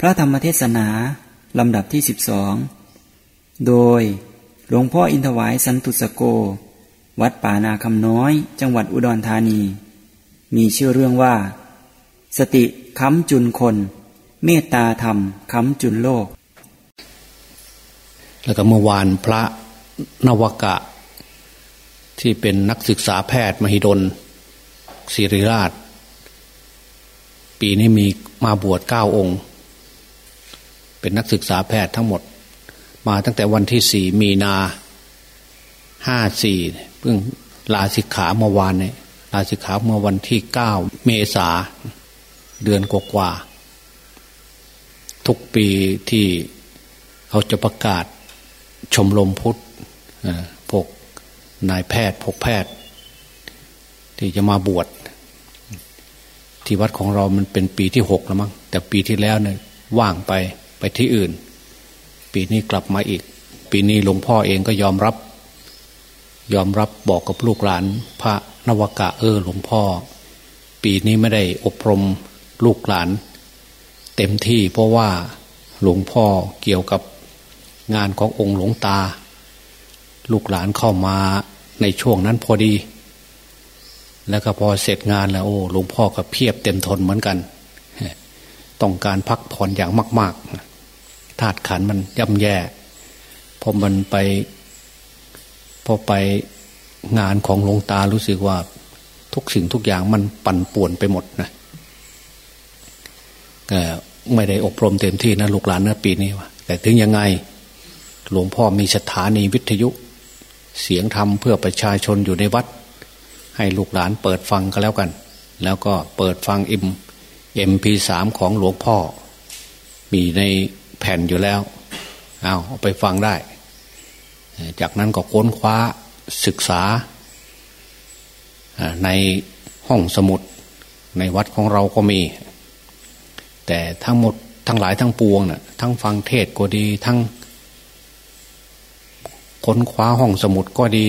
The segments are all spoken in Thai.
พระธรรมเทศนา ลำดับที่สิบสองโดยหลวงพ่ออินทวายสันตุสโก วัดป่านาคำน้อย จังหวัดอุดรธานี มีชื่อเรื่องว่า สติค้ำจุนคน เมตตาธรรมค้ำจุนโลก แล้วก็เมื่อวานพระนวกะ ที่เป็นนักศึกษาแพทย์มหิดลศิริราช ปีนี้มีมาบวชเก้าองค์ เป็นนักศึกษาแพทย์ทั้งหมด มาตั้งแต่วันที่สี่มีนาห้าสี่เพิ่งลาสิกขาเมื่อวานเนี่ยลาสิกขาเมื่อวันที่เก้าเมษาเดือนกว่าทุกปีที่เขาจะประกาศชมรมพุทธพวกนายแพทย์พวกแพทย์ ที่จะมาบวชที่วัดของเรามันเป็นปีที่หกแล้วมั้งแต่ปีที่แล้วเนี่ยว่างไป ไปที่อื่น ปีนี้กลับมาอีก ปีนี้หลวงพ่อเองก็ยอมรับ ยอมรับบอกกับลูกหลาน พระนวกะเออหลวงพ่อ ปีนี้ไม่ได้อบรมลูกหลาน เต็มที่เพราะว่าหลวงพ่อเกี่ยวกับงานขององค์หลวงตา ลูกหลานเข้ามาในช่วงนั้นพอดี แล้วก็พอเสร็จงานแล้วโอ้หลวงพ่อก็เพียบเต็มทนเหมือนกัน ต้องการพักผ่อนอย่างมาก ๆ ธาตุขันมันย่ำแย่พอมันไป พอไปงานของหลวงตารู้สึกว่า ทุกสิ่งทุกอย่างมันปั่นป่วนไปหมดนะก็ไม่ได้อบรมเต็มที่นะลูกหลานเนื้อปีนี้ว่าแต่ถึงยังไง หลวงพ่อมีสถานีวิทยุ เสียงธรรมเพื่อประชาชนอยู่ในวัด ให้ลูกหลานเปิดฟังก็แล้วกัน แล้วก็เปิดฟังอิมเอ็มพีสามของหลวงพ่อ มีใน แผ่นอยู่แล้ว เอาเอาไปฟังได้ จากนั้นก็ค้นคว้าศึกษา ในห้องสมุดในวัดของเราก็มี แต่ทั้งหมดทั้งหลายทั้งปวงนะ่ะทั้งฟังเทศก็ดี ทั้งค้นคว้าห้องสมุดก็ดี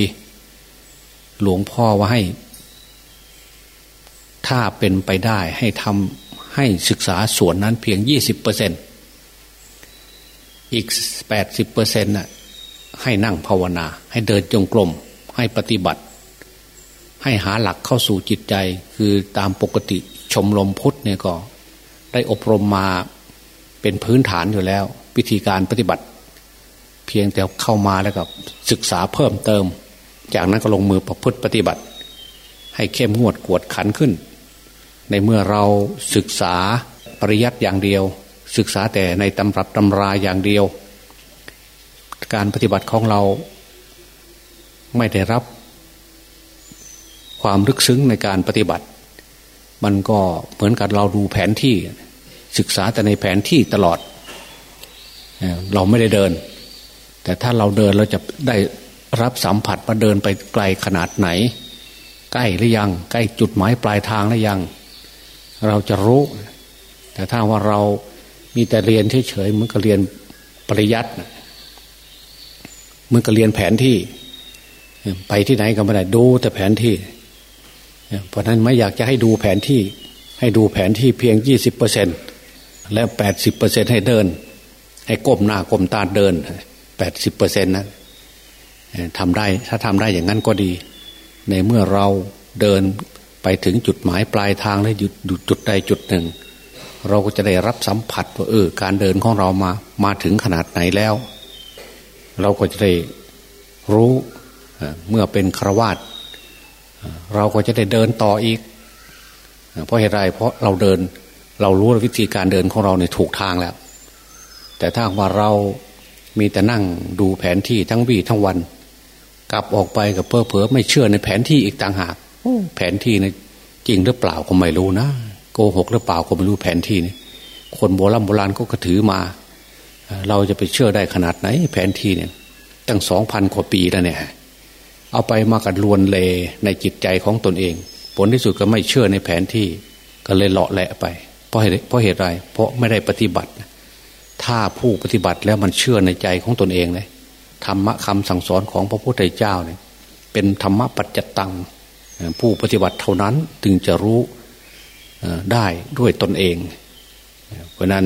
หลวงพ่อว่าให้ ถ้าเป็นไปได้ให้ทำให้ศึกษาส่วนนั้นเพียงยี่สิบเปอร์เซ็นต์ อีกแปดสิบเปอร์เซ็นต์น่ะให้นั่งภาวนา ให้เดินจงกรมให้ปฏิบัติ ให้หาหลักเข้าสู่จิตใจ คือตามปกติชมรมพุทธเนี่ยก็ ได้อบรมมาเป็นพื้นฐานอยู่แล้ววิธีการปฏิบัติ เพียงแต่เข้ามาแล้วก็ศึกษาเพิ่มเติม จากนั้นก็ลงมือประพฤติปฏิบัติ ให้เข้มงวดกวดขันขึ้น ในเมื่อเราศึกษาปริยัติอย่างเดียว ศึกษาแต่ในตำรับตำราอย่างเดียว การปฏิบัติของเราไม่ได้รับ ความลึกซึ้งในการปฏิบัติ มันก็เหมือนกับเราดูแผนที่ศึกษาแต่ในแผนที่ตลอด เราไม่ได้เดิน แต่ถ้าเราเดินเราจะได้รับสัมผัสมาเดินไปไกลขนาดไหน ใกล้หรือยัง ใกล้จุดหมายปลายทางหรือยัง เราจะรู้ แต่ถ้าว่าเรา มีแต่เรียนเฉยๆเหมือนกับเรียนปริยัติเหมือนกับเรียนแผนที่ ไปที่ไหนก็ไม่ได้ดูแต่แผนที่ เพราะนั้นไม่อยากจะให้ดูแผนที่ ให้ดูแผนที่เพียงยี่สิบเปอร์เซ็นและแปดสิบเปอร์เซ็นให้เดิน ให้ก้มหน้าก้มตาเดินแปดสิบเปอร์เซ็นต์นะทำได้ถ้าทำได้อย่างนั้นก็ดี ในเมื่อเราเดินไปถึงจุดหมายปลายทางแล้วหยุดจุดใดจุดหนึ่ง เราก็จะได้รับสัมผัสว่าเออ การเดินของเรามามาถึงขนาดไหนแล้ว เราก็จะได้รู้เมื่อเป็นครวาตเราก็จะได้เดินต่ออีก เพราะเหตุไรเพราะเราเดินเรารู้วิธีการเดินของเราในถูกทางแล้ว แต่ถ้าว่าเรามีแต่นั่งดูแผนที่ทั้งวี่ทั้งวัน กลับออกไปกับเพ้อเผลอไม่เชื่อในแผนที่อีกต่างหากแผนที่นะจริงหรือเปล่าก็ไม่รู้นะ โกหกหรือเปล่าก็ไม่รู้แผนที่นี่คนโบราณโบราณก็กถือมา เราจะไปเชื่อได้ขนาดไหน แผนที่เนี่ย ตั้งสองพันกว่าปีแล้วเนี่ย เอาไปมากัดลวนเลในจิตใจของตนเอง ผลที่สุดก็ไม่เชื่อในแผนที่ ก็เลยเลาะแหละไป เพราะเหตุเพราะเหตุไร เพราะไม่ได้ปฏิบัติ ถ้าผู้ปฏิบัติแล้วมันเชื่อในใจของตนเองเลยธรรมะคำสั่งสอนของพระพุทธเจ้าเนี่ย เป็นธรรมะปัจจตัง ผู้ปฏิบัติเท่านั้นจึงจะรู้ ได้ด้วยตนเอง เพราะนั้น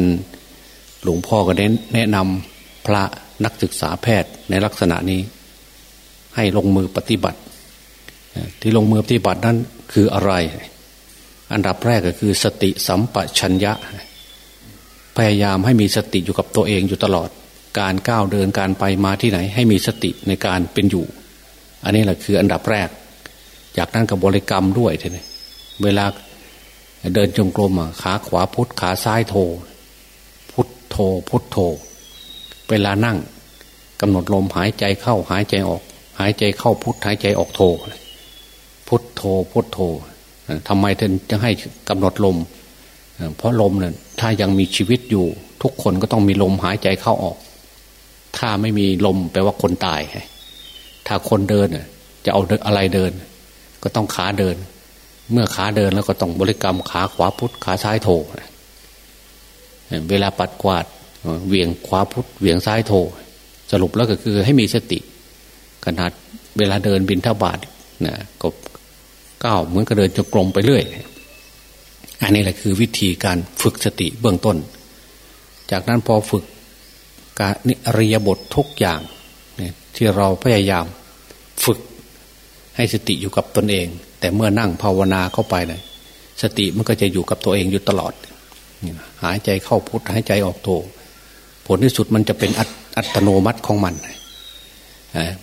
หลวงพ่อก็แนะนำพระนักศึกษาแพทย์ในลักษณะนี้ ให้ลงมือปฏิบัติ ที่ลงมือปฏิบัตินั้นคืออะไร อันดับแรกก็คือสติสัมปชัญญะ พยายามให้มีสติอยู่กับตัวเองอยู่ตลอด การก้าวเดินการไปมาที่ไหน ให้มีสติในการเป็นอยู่ อันนี้แหละคืออันดับแรก จากนั้นกับบริกรรมด้วยทีนี้เวลา เดินจงกรมขาขวาพุทธขาซ้ายโท พุทโทพุทโท เวลานั่งกำหนดลมหายใจเข้าหายใจออก หายใจเข้าพุทหายใจออกโท พุทโทพุทโททำไมท่านจะให้กำหนดลม เพราะลมเนี่ยถ้ายังมีชีวิตอยู่ ทุกคนก็ต้องมีลมหายใจเข้าออก ถ้าไม่มีลมแปลว่าคนตาย ถ้าคนเดินจะเอาอะไรเดิน ก็ต้องขาเดิน เมื่อขาเดินแล้วก็ต้องบริกรรมขาขวาพุทธขาซ้ายโถเวลาปัดกวาดเวียงขวาพุทธเวียงซ้ายโถสรุปแล้วก็คือให้มีสติขนาดเวลาเดินบินท่าบาทนะก็ก้าวเหมือนกับเดินจะกลมไปเรื่อยอันนี้แหละคือวิธีการฝึกสติเบื้องต้น จากนั้นพอฝึกการนิริยบททุกอย่างที่เราพยายามฝึกให้สติอยู่กับตนเอง แต่เมื่อนั่งภาวนาเข้าไปเลยสติมันก็จะอยู่กับตัวเองอยู่ตลอด หายใจเข้าพุทหายใจออกโทผลที่สุดมันจะเป็นอัตโนมัติของมัน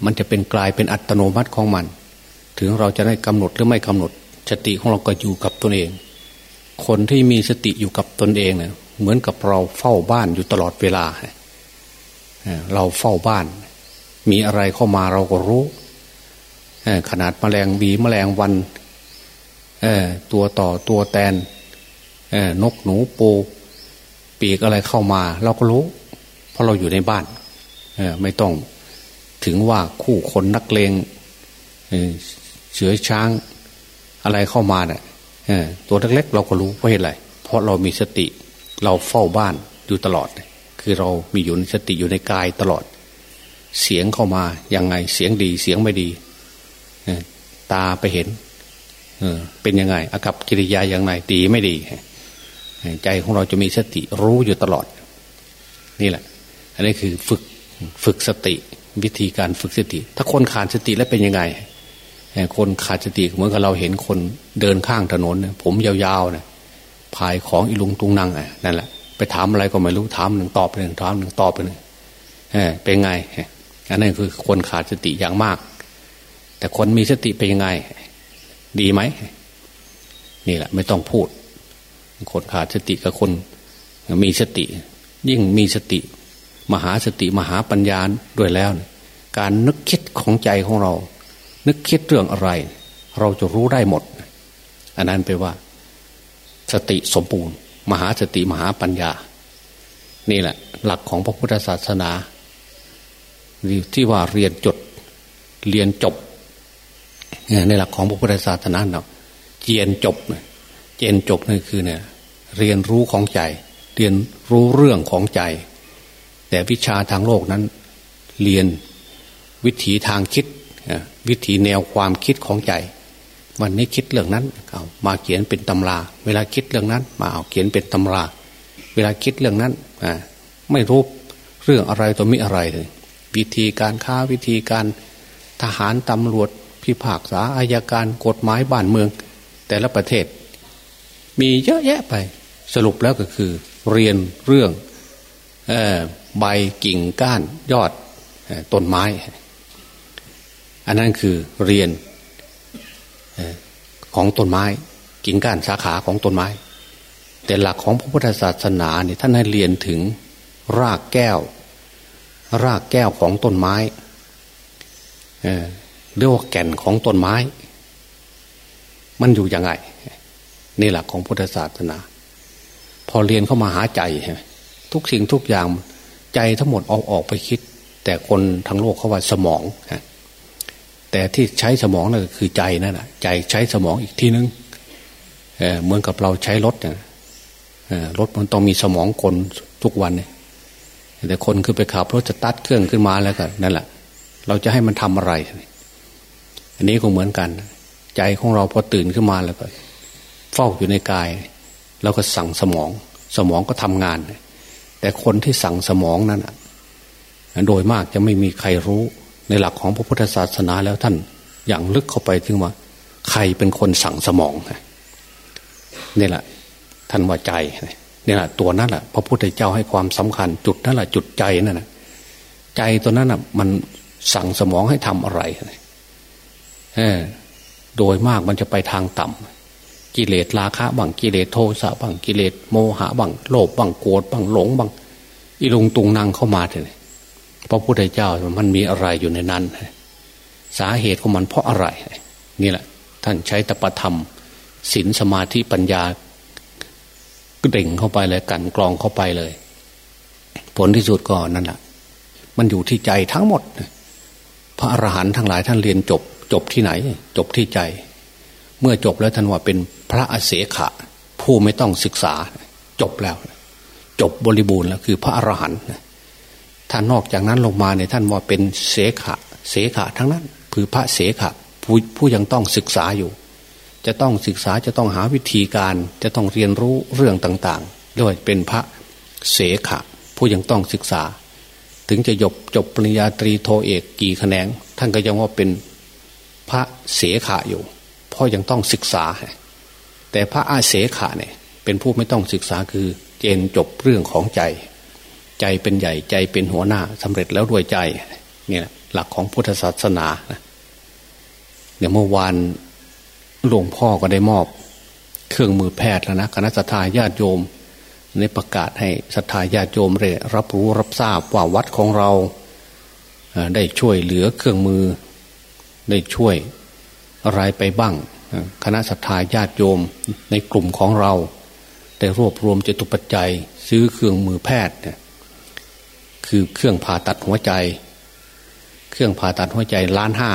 มันจะเป็นกลายเป็นอัตโนมัติของมัน ถึงเราจะได้กำหนดหรือไม่กำหนด สติของเราก็อยู่กับตนเอง คนที่มีสติอยู่กับตนเองเนี่ยเหมือนกับเราเฝ้าบ้านอยู่ตลอดเวลา เราเฝ้าบ้าน มีอะไรเข้ามาเราก็รู้ ขนาดแมลงบีแมลงวันตัวต่อตัวแตนนกหนูปูปีกอะไรเข้ามา เราก็รู้ เพราะเราอยู่ในบ้านไม่ต้องถึงว่าคู่คนนักเลงเสือช้างอะไรเข้ามาเนี่ยตัวเล็กๆเราก็รู้เพราะเหตุอะไรเพราะเรามีสติ เราเฝ้าบ้านอยู่ตลอด คือเรามีอยู่สติอยู่ในกายตลอด เสียงเข้ามายังไงเสียงดีเสียงไม่ดี ตาไปเห็นเป็นยังไงอากับกิริยาอย่างไรดีไม่ดี ใจของเราจะมีสติรู้อยู่ตลอด นี่แหละ อันนี้คือฝึกฝึกสติ วิธีการฝึกสติ ถ้าคนขาดสติแล้วเป็นยังไง คนขาดสติเหมือนกับเราเห็นคนเดินข้างถนนผมยาวๆนะพายของอีลุงตุงนังนั่นแหละไปถามอะไรก็ไม่รู้ถามหนึ่งตอบไปหนึ่งถามหนึ่งตอบไปหนึ่งเป็นไงอันนั้นคือคนขาดสติอย่างมาก แต่คนมีสติเป็นยังไง ดีไหมนี่แหละ ไม่ต้องพูด คนขาดสติกับคนมีสติ ยิ่งมีสติ มหาสติมหาปัญญาด้วยแล้ว การนึกคิดของใจของเรา นึกคิดเรื่องอะไร เราจะรู้ได้หมด อันนั้นแปว่า สติสมบูรณ์ มหาสติมหาปัญญา นี่แหละ หลักของพระพุทธศาสนาที่ว่าเรียนจด เรียนจบ ในหลักของพระพุทธศาสนาเนาะเจียนจบเจียนจบนี่คือเนี่ย เรียนรู้ของใจ เรียนรู้เรื่องของใจ แต่วิชาทางโลกนั้น เรียนวิถีทางคิดวิถีแนวความคิดของใจ วันนี้คิดเรื่องนั้นเอามาเขียนเป็นตำรา เวลาคิดเรื่องนั้น มาเอาเขียนเป็นตำรา เวลาคิดเรื่องนั้นไม่รู้เรื่องอะไรตัวมิอะไรเลย วิธีการค้าวิธีการทหารตำรวจ พิพากษาอายการกฎหมายบ้านเมือง แต่ละประเทศ มีเยอะแยะไป สรุปแล้วก็คือ เรียนเรื่องใบกิ่งก้านยอดต้นไม้ อันนั้นคือเรียนของต้นไม้ กิ่งก้านสาขาของต้นไม้ แต่หลักของพระพุทธศาสนาเนี่ยท่านให้เรียนถึงรากแก้ว รากแก้วของต้นไม้ เรียกว่าแก่นของต้นไม้ มันอยู่ยังไงนี่แหละของพุทธศาสนา พอเรียนเข้ามาหาใจทุกสิ่งทุกอย่างใจทั้งหมดเอาออกไปคิด แต่คนทั้งโลกเขาว่าสมองแต่ที่ใช้สมองนั่นคือใจนั่นแหะใจใช้สมองอีกทีนึงเเหมือนกับเราใช้รถเนี่ยรถมันต้องมีสมองคนทุกวันเนี่ยแต่คนคือไปขับรถจะตัดเครื่องขึ้นมาแล้วก็นั่นแหละเราจะให้มันทำอะไร อันนี้ก็เหมือนกัน ใจของเราพอตื่นขึ้นมาแล้วก็ เฝ้าอยู่ในกาย แล้วก็สั่งสมอง สมองก็ทำงาน แต่คนที่สั่งสมองนั้นโดยมากจะไม่มีใครรู้ในหลักของพระพุทธศาสนาแล้วท่านอย่างลึกเข้าไปถึงว่าใครเป็นคนสั่งสมองนี่แหละท่านว่าใจนี่แหละตัวนั้นแหละพระพุทธเจ้าให้ความสำคัญ จุดนั่นแหละจุดใจนั่นแหะใจตัวนั้นอะ มันสั่งสมองให้ทำอะไรเโดยมากมันจะไปทางต่ำกิเลสราคะบังกิเลสโทสะบังกิเลสโมหะบังโลภบังโกรธบังหลงบังอีลุงตุงนางเข้ามาเลยพระพุทธเจ้ามันมีอะไรอยู่ในนั้น สาเหตุของมันเพราะอะไร นี่แหละ ท่านใช้ตปธรรมศีลสมาธิปัญญาก็เด่งเข้าไปเลยกันกรองเข้าไปเลย ผลที่สุดก็นั่นแหละมันอยู่ที่ใจทั้งหมด พระอรหันต์ทั้งหลายท่านเรียนจบ จบที่ไหน จบที่ใจ เมื่อจบแล้วท่านว่าเป็นพระอเสขะ ผู้ไม่ต้องศึกษา จบแล้ว จบบริบูรณ์แล้วคือพระอรหันต์ท่านนอกจากนั้นลงมาเนี่ยท่านว่าเป็นเสขะ เสขะทั้งนั้น คือพระเสขะผู้ผู้ยังต้องศึกษาอยู่ จะต้องศึกษาจะต้องหาวิธีการ จะต้องเรียนรู้เรื่องต่างๆ ด้วยเป็นพระเสขะ ผู้ยังต้องศึกษา ถึงจะจบจบปริญญาตรีโทเอกกี่แขนง ท่านก็ยังว่าเป็น พระเสขะอยู่เพราะยังต้องศึกษา แต่พระอาเสขะเนี่ยเป็นผู้ไม่ต้องศึกษาคือเจนจบเรื่องของใจ ใจเป็นใหญ่ใจเป็นหัวหน้าสำเร็จแล้วด้วยใจเนี่ยหลักของพุทธศาสนาเนี่ยเมื่อวานหลวงพ่อก็ได้มอบ เครื่องมือแพทย์แล้วนะคณะสัตยาญาติโยมในประกาศให้สัตยาญาติโยมเรรับรู้รับทราบว่าวัดของเราได้ช่วยเหลือเครื่องมือ ได้ช่วยอะไรไปบ้าง คณะสัตยาญาติโยมในกลุ่มของเรา ได้รวบรวมจตุปัจจัย ซื้อเครื่องมือแพทย์คือเครื่องผ่าตัดหัวใจ เครื่องผ่าตัดหัวใจล้านห้า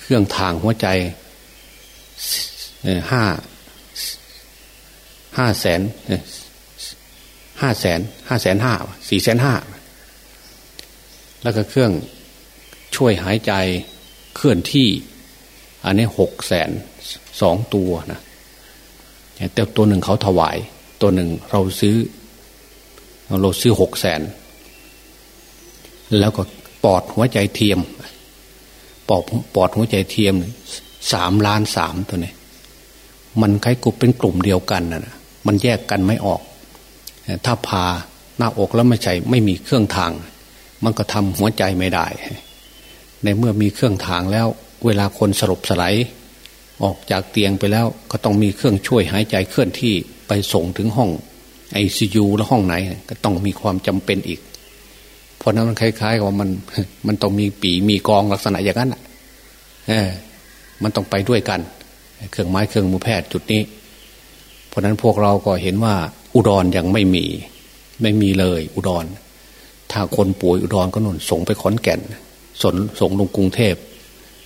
เครื่องทางหัวใจห้าห้าแสนห้าแสนห้าแสนห้าสี่แสนห้าแล้วก็เครื่องช่วยหายใจ เคลื่อนที่ อันนี้หกแสนสองตัวนะแต่ตัวหนึ่งเขาถวาย ตัวหนึ่งเราซื้อ เราซื้อหกแสนแล้วก็ปอดหัวใจเทียม ปอดปอดหัวใจเทียมสามล้านสามตัวนี้มันคล้ายกลุ่มเป็นกลุ่มเดียวกันนะมันแยกกันไม่ออก ถ้าพาหน้าอกแล้วไม่ใช่ไม่มีเครื่องทาง มันก็ทำหัวใจไม่ได้ ในเมื่อมีเครื่องทางแล้ว เวลาคนสลบสลายออกจากเตียงไปแล้วก็ต้องมีเครื่องช่วยหายใจเคลื่อนที่ไปส่งถึงห้องไอซียูและห้องไหน ก็ต้องมีความจำเป็นอีก เพราะนั้นมันคล้ายๆกับมัน มันต้องมีปีมีกองลักษณะอย่างนั้นเออมันต้องไปด้วยกัน เครื่องไม้เครื่องมือแพทย์จุดนี้ เพราะนั้นพวกเราก็เห็นว่า อุดรยังไม่มี ไม่มีเลย อุดร ถ้าคนป่วยอุดรก็นุ่นส่งไปขอนแก่น ส่งส่งลงกรุงเทพ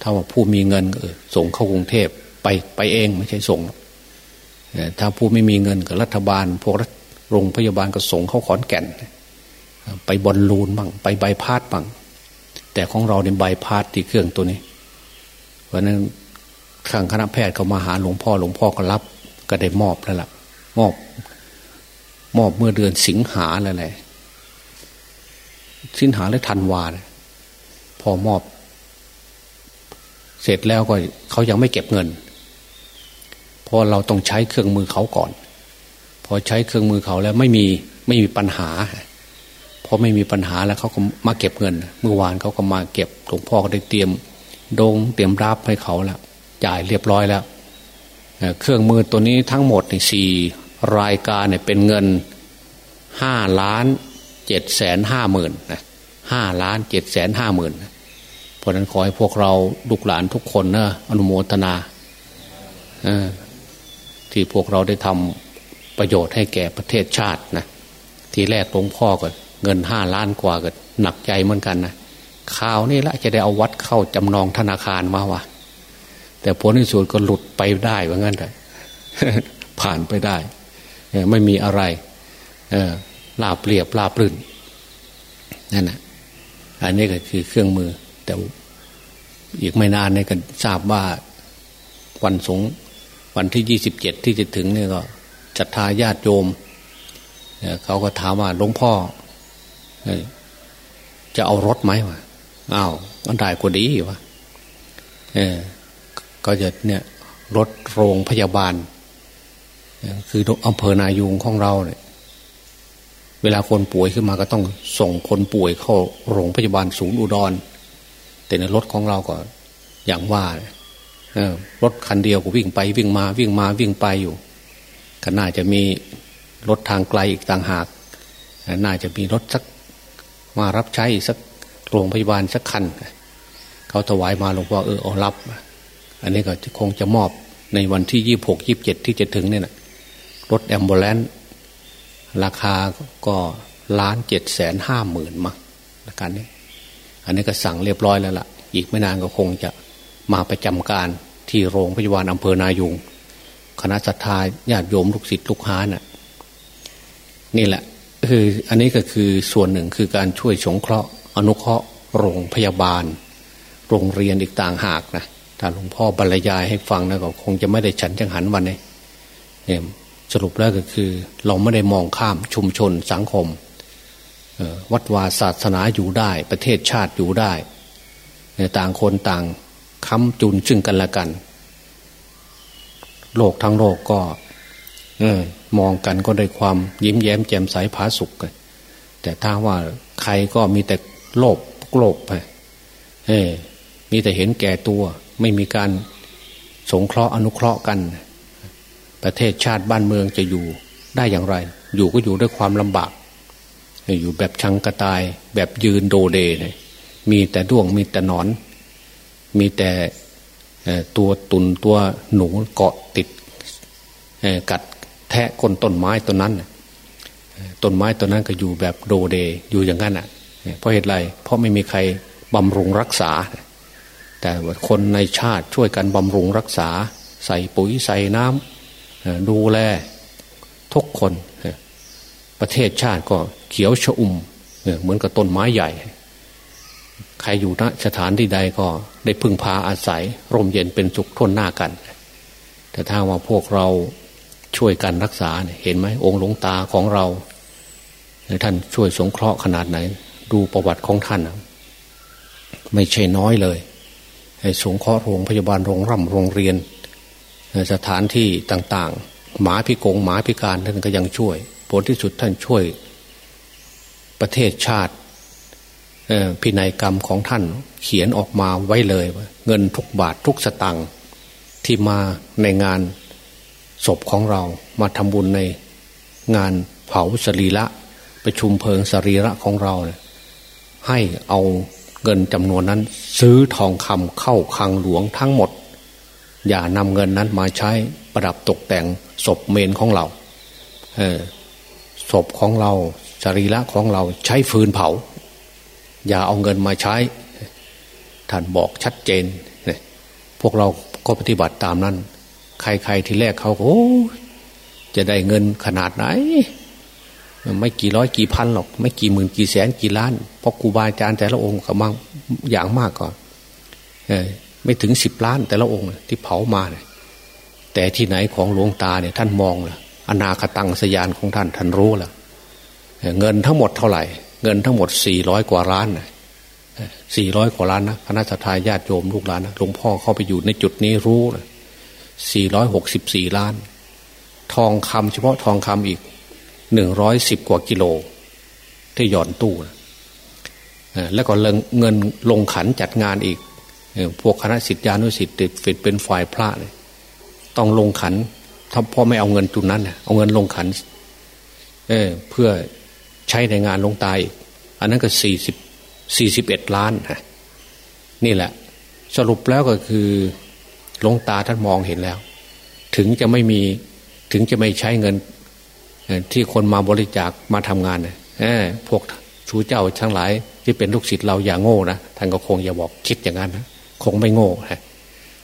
ถ้าว่าผู้มีเงินเออส่งเข้ากรุงเทพไปไปเองไม่ใช่ส่ง ถ้าผู้ไม่มีเงินกับรัฐบาล พวกโรงพยาบาลก็ส่งเข้าขอนแก่น ไปบอลลูนบ้างไปใบพาดบ้างแต่ของเราเนี่ยใบพาดที่เครื่องตัวนี้ เพราะนั้นทางคณะแพทย์เขามาหาหลวงพ่อหลวงพ่อก็รับก็ได้มอบแล้วล่ะมอบมอบเมื่อเดือนสิงหาแล้วแหละสิงหาและธันวา พอมอบ เสร็จแล้วก็เขายังไม่เก็บเงินเพราะเราต้องใช้เครื่องมือเขาก่อน พอใช้เครื่องมือเขาแล้วไม่มีไม่มีปัญหาพอไม่มีปัญหาแล้วเขาก็มาเก็บเงิน เมื่อวานเขาก็มาเก็บหลวงพ่อก็ได้เตรียมดงเตรียมรับให้เขาแล้วจ่ายเรียบร้อยแล้วเครื่องมือตัวนี้ทั้งหมดในสี่รายการเนี่ยเป็นเงินห้าล้านเจ็ดแสนห้าหมื่นห้าล้านเจ็ดแสนห้าหมื่น เพราะนั้นขอให้พวกเราลูกหลานทุกคนนะอนุโมทนาที่พวกเราได้ทำประโยชน์ให้แก่ประเทศชาตินะทีแรกหลวงพ่อก็เงินห้าล้านกว่าก็หนักใจเหมือนกันนะข่าวนี่ละจะได้เอาวัดเข้าจำนองธนาคารมาวะแต่ผลที่สุดก็หลุดไปได้ว่างั้นแต่ผ่านไปได้ไม่มีอะไรลาบเรียบลาบรื่นนั่นนะอันนี้ก็คือเครื่องมือ แต่อีกไม่นานเนี่ยก็ทราบว่าวันสงวันที่ยี่สิบเจ็ดที่จะถึงเนี่ยก็จัดทาญาติโยมเขาก็ถามว่าหลวงพ่อจะเอารถไหมวะอ้าวอันได้กว่าดีวะเออก็จะเนี่ยรถโรงพยาบาล คืออำเภอนายูงของเราเนี่ย เวลาคนป่วยขึ้นมาก็ต้องส่งคนป่วยเข้าโรงพยาบาลศูนย์อุดร แต่ในรถของเราก็อย่างว่ารถคันเดียวก็วิ่งไปวิ่งมาวิ่งมาวิ่งไปอยู่ก็น่าจะมีรถทางไกลอีกต่างหาก น่าจะมีรถสักมารับใช้สักโรงพยาบาลสักคัน เขาถวายมาหลวงพ่อเออเอารับ อันนี้ก็คงจะมอบในวันที่ยี่หกยี่บเจ็ดที่จะถึงเนี่ยนะรถแอมบูเลนราคาก็ล้านเจ็ดแสนห้าหมื่นมาละกันนี้ อันนี้ก็สั่งเรียบร้อยแล้วละ่ะ อีกไม่นานก็คงจะมาประจำการที่โรงพยาบาลอำเภอนายุงคณะสัตยาญาติโยมลูกศิษย์ลูกหานะ่ะนี่แหละคืออันนี้ก็คือส่วนหนึ่งคือการช่วยสงเคราะห์ อนุเคราะห์โรงพยาบาล โรงเรียนอีกต่างหากนะถ้าหลวงพ่อบรรยายให้ฟังนะก็คงจะไม่ได้ฉันจังหันวันนี้สรุปแล้วก็คือ เราไม่ได้มองข้ามชุมชนสังคม วัดวาศาสนาอยู่ได้ ประเทศชาติอยู่ได้ ต่างคนต่างค้ำจุนซึ่งกันและกัน โลกทั้งโลกก็มองกันก็ได้ความยิ้มแย้มแจ่มใสผาสุกแต่ถ้าว่าใครก็มีแต่โลภโกรธไปมีแต่เห็นแก่ตัว ไม่มีการสงเคราะห์อนุเคราะห์กัน ประเทศชาติบ้านเมืองจะอยู่ได้อย่างไร อยู่ก็อยู่ด้วยความลำบาก อยู่แบบชังกระตาย แบบยืนโดเดเนี่ยมีแต่ด้วงมีแต่นอน มีแต่ตัวตุนตัวหนูเกาะติดกัดแทะคนต้นไม้ต้นนั้นต้นไม้ต้นนั้นก็อยู่แบบโดเดอยู่อย่างนั้นอะเพราะเหตุไรเพราะไม่มีใครบำรุงรักษา แต่คนในชาติช่วยกันบำรุงรักษา ใส่ปุ๋ยใส่น้ำดูแลทุกคน ประเทศชาติก็เขียวชอุ่มเหมือนกับต้นไม้ใหญ่ ใครอยู่ณสถานที่ใดก็ได้พึ่งพาอาศัย ร่มเย็นเป็นสุขทนหน้ากัน แต่ถ้าว่าพวกเราช่วยกันรักษาเห็นไหมองค์หลวงตาของเราท่านช่วยสงเคราะห์ขนาดไหน ดูประวัติของท่านไม่ใช่น้อยเลยสงเคราะห์โรงพยาบาลโรงร่ำโรงเรียน สถานที่ต่างๆ หมาพิกงหมาพิการท่านก็ยังช่วย ผลที่สุดท่านช่วยประเทศชาติพินัยกรรมของท่านเขียนออกมาไว้เลย เงินทุกบาททุกสตังค์ที่มาในงานศพของเรามาทำบุญในงานเผาสรีระประชุมเพลิงสรีระของเราเนี่ยให้เอาเงินจำนวนนั้น ซื้อทองคำเข้าคลังหลวงทั้งหมด อย่านำเงินนั้นมาใช้ประดับตกแต่งศพเมนของเรา เออ ศพของเราสรีระของเราใช้ฟืนเผา อย่าเอาเงินมาใช้ ท่านบอกชัดเจนพวกเราก็ปฏิบัติตามนั้น ใครๆที่แรกเขาโอ้จะได้เงินขนาดไหน ไม่กี่ร้อยกี่พันหรอก ไม่กี่หมื่นกี่แสนกี่ล้านเพราะครูบาอาจารย์แต่ละองค์ก็มั่งอย่างมากก่อนไม่ถึงสิบล้านแต่ละองค์ที่เผามาเนี่ยแต่ที่ไหนของหลวงตาเนี่ยท่านมองเละ อนาคตังสยานของท่านท่านรู้ละเงินทั้งหมดเท่าไหร่ เงินทั้งหมดสี่ร้อยกว่าล้านสี่ร้อยกว่าล้านนะคณะสัตยาญาติโยมลูกหลานนะหลวงพ่อเข้าไปอยู่ในจุดนี้รู้นะสี่ร้อยหกสิบสี่ล้าน ทองคำเฉพาะทองคำอีกหนึ่งร้อยสิบกว่ากิโล ที่หย่อนตู้นะแล้วก็เงินลงขันจัดงานอีกพวกคณะสิทธิานุสิทธิ์ติดเป็นฝ่ายพระเลยต้องลงขัน ถ้าพ่อไม่เอาเงินจุดนั้นเอาเงินลงขันเอเพื่อใช้ในงานลงตายอันนั้นก็สี่สิบสี่สิบเอ็ดล้านฮะนี่แหละ สรุปแล้วก็คือลงตาท่านมองเห็นแล้ว ถึงจะไม่มีถึงจะไม่ใช้เงินที่คนมาบริจาคมาทำงานเนี่ยพวกชูเจ้าทั้งหลาย ที่เป็นลูกศิษย์เราอย่าโง่นะท่านก็คงอย่าบอกคิดอย่างนั้นนะคงไม่โง่ฮะ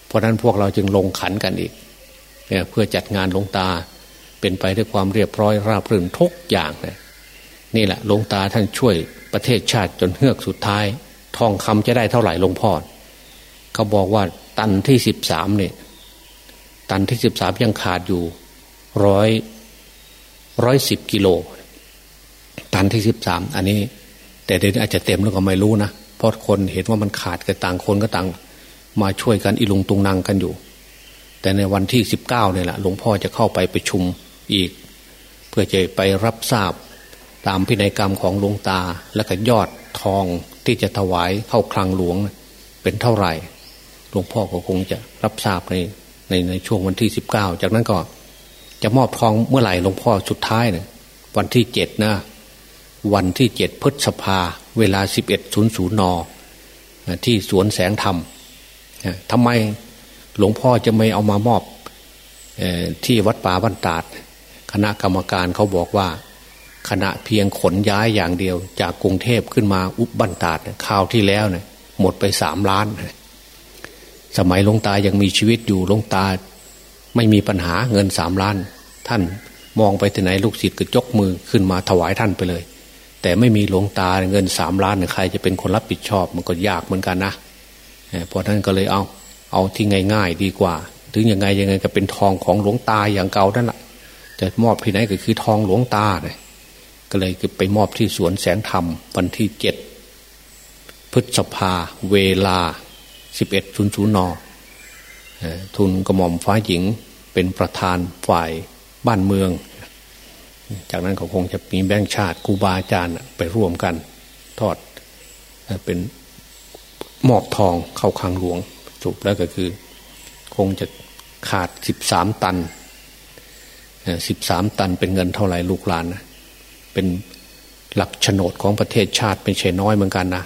เพราะนั้นพวกเราจึงลงขันกันอีก เพื่อจัดงานหลวงตา เป็นไปด้วยความเรียบร้อยราบรื่นทุกอย่างเลยนี่แหละหลวงตาท่านช่วยประเทศชาติจนเฮือกสุดท้าย ทองคำจะได้เท่าไหร่หลวงพ่อเขาบอกว่าตันที่สิบสามเนี่ยตันที่สิบสามยังขาดอยู่ร้อยร้อยสิบกิโล ตันที่สิบสามอันนี้ แต่เดี๋ยวอาจจะเต็มแล้วก็ไม่รู้นะเพราะคนเห็นว่ามันขาดกันต่างคนก็ต่าง มาช่วยกันอิลุงตุงนางกันอยู่ แต่ในวันที่สิบเก้าเนี่ยแหละหลวงพ่อจะเข้าไปประชุมอีก เพื่อจะไปรับทราบตามพินัยกรรมของหลวงตา และก็ยอดทองที่จะถวายเข้าคลังหลวงเป็นเท่าไหร่หลวงพ่อก็คงจะรับทราบในในในช่วงวันที่สิบเก้าจากนั้นก็จะมอบทองเมื่อไหร่หลวงพ่อสุดท้ายเนี่ยวันที่เจ็ดนะวันที่เจ็ดพฤษภาเวลาสิบเอ็ดศูนย์ศูนย์นที่สวนแสงธรรมทำไม หลวงพ่อจะไม่เอามามอบที่วัดป่าบ้านตาด คณะกรรมการเขาบอกว่า คณะเพียงขนย้ายอย่างเดียว จากกรุงเทพขึ้นมาอุบบ้านตาดคราวที่แล้วเนี่ยหมดไปสามล้าน สมัยหลวงตายังมีชีวิตอยู่หลวงตา ไม่มีปัญหาเงินสามล้าน ท่านมองไปที่ไหนลูกศิษย์ก็ยกมือขึ้นมาถวายท่านไปเลย แต่ไม่มีหลวงตาเงินสามล้านใครจะเป็นคนรับผิดชอบมันก็ยากเหมือนกันนะเพราะท่านก็เลยเอา เอาที่ง่าย ๆ ดีกว่า ถึงยังไงยังไงก็เป็นทองของหลวงตาอย่างเก่านั่นแหละจะมอบที่ไหนก็คือทองหลวงตาเนี่ยก็เลยไปมอบที่สวนแสงธรรมวันที่เจ็ดพฤษภาเวลาสิบเอ็ดศูนย์ศูนย์นทุนกระหม่อมฟ้าหญิงเป็นประธานฝ่ายบ้านเมือง จากนั้นก็คงจะมีแบงค์ชาติครูบาอาจารย์ไปร่วมกัน ทอดเป็นมอบทองเข้าคังหลวง จบแล้วก็คือ คงจะขาดสิบสามตันสิบสามตันเป็นเงินเท่าไหร่ลูกหลานนะเป็นหลักโฉนดของประเทศชาติเป็นเชน้อยเหมือนกันนะ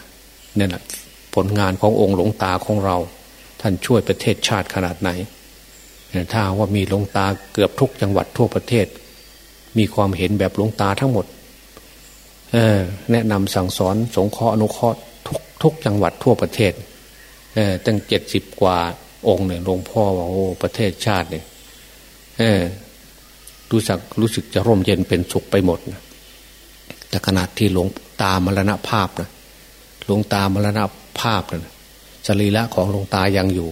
เนี่ยแหละผลงานขององค์หลวงตาของเรา ท่านช่วยประเทศชาติขนาดไหนถ้าว่ามีหลวงตาเกือบทุกจังหวัดทั่วประเทศ มีความเห็นแบบหลวงตาทั้งหมดแนะนำสั่งสอนสงเคราะห์อนุเคราะห์ทุกทุกจังหวัดทั่วประเทศ ตั้งเจ็ดสิบกว่าองค์เนี่ยหลวงพ่อว่าโอ้ประเทศชาติเนี่ยรู้สึกรู้สึกจะร่มเย็นเป็นสุขไปหมดนะแต่ขนาดที่หลวงตามรณภาพนะหลวงตามรณภาพนะสรีระของหลวงตายังอยู่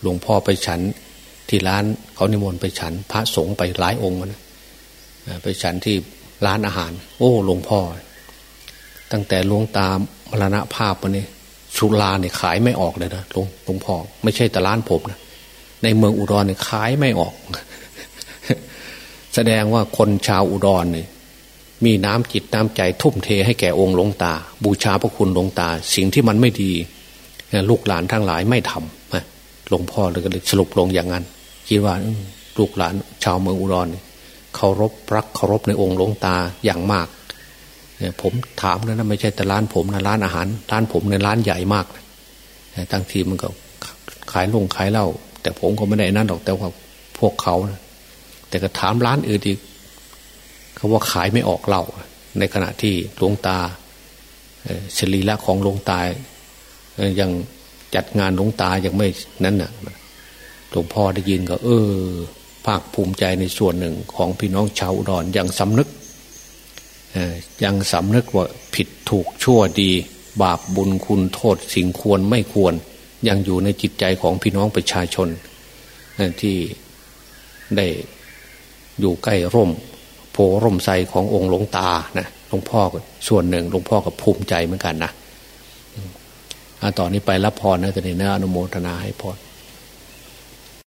หลวงพ่อไปฉัน ที่ร้านเขานิมนต์ไปฉัน พระสงฆ์ไปหลายองค์นะไปฉันที่ร้านอาหาร โอ้หลวงพ่อ ตั้งแต่หลวงตามรณภาพมาเนี่ย สุราเนี่ยขายไม่ออกเลยนะหลวงหลวงพ่อไม่ใช่แต่ร้านผมนะในเมืองอุดรเนี่ยขายไม่ออก แสดงว่าคนชาวอุดรเนี่ยมีน้ำจิตน้ำใจทุ่มเทให้แก่องค์หลวงตา บูชาพระคุณหลวงตา สิ่งที่มันไม่ดีลูกหลานทั้งหลายไม่ทำหลวงพ่อเลยก็เลยสรุปลงอย่างนั้นคิดว่าลูกหลานชาวเมืองอุดรเคารพรักเคารพในองค์หลวงตาอย่างมาก ผมถามแล้วนะไม่ใช่แต่ร้านผมนะร้านอาหาร ร้านผมในร้านใหญ่มากตั้งทีมันก็ขายลงขายเหล้าแต่ผมก็ไม่ได้นั่นหรอกแต่ว่าพวกเขานะแต่ก็ถามร้านอื่นอีกเขาว่าขายไม่ออกเหล้าในขณะที่หลวงตาเฉลีละของหลวงตายังจัดงานหลวงตายังไม่นั้นน่ะหลวงพ่อได้ยินก็ เออ ภาคภูมิใจในส่วนหนึ่งของพี่น้องชาวอุดรยังสำนึก ยังสำนึกว่าผิดถูกชั่วดี บาปบุญคุณโทษสิ่งควรไม่ควร ยังอยู่ในจิตใจของพี่น้องประชาชนที่ได้อยู่ใกล้ร่ม โพร่มไทรขององค์หลวงตานะหลวงพ่อส่วนหนึ่งหลวงพ่อก็ภูมิใจเหมือนกันนะต่อนนี้ไปรับพรนะตอนนี้นะอนุโมทนาให้พร